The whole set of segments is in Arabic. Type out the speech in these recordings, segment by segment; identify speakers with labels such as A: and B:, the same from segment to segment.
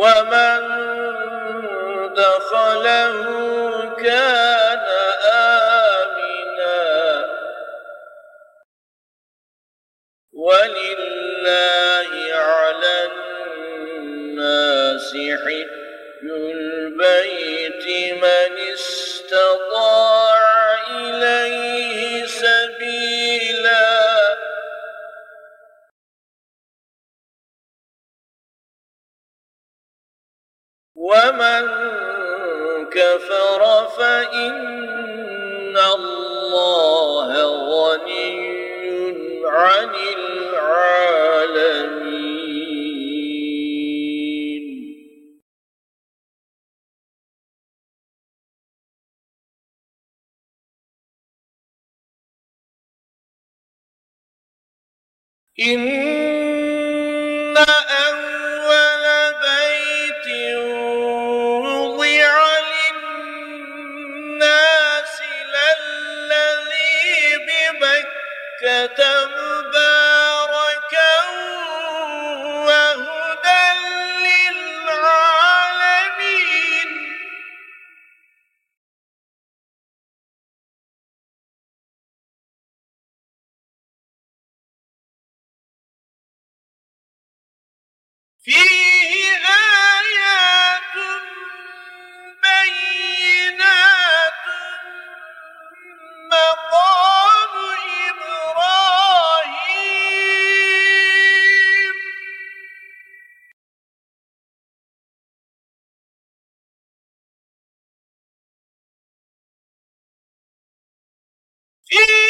A: ومن دخله كان ولله على الناس حج البيت من استطاع فإن الله غني عن العالمين. إن ببكة Peace.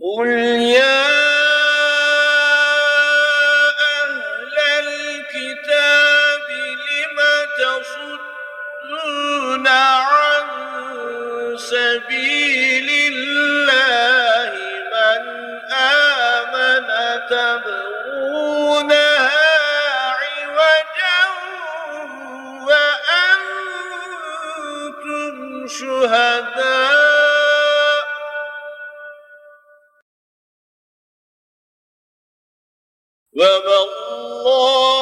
A: قل يا أهل الكتاب لم تصدون عن سبيل الله من آمن تبغونها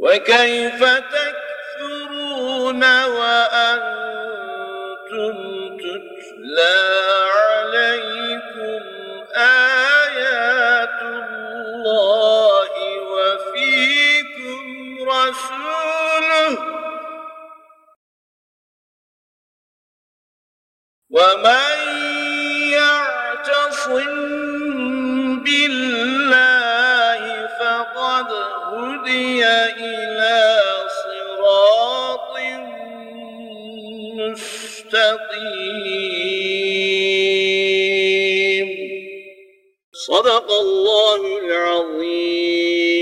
A: وكيف تكفرون وأنتم تتلى عليكم آيات الله؟ هدي إلى صراط مستقيم. صدق الله العظيم.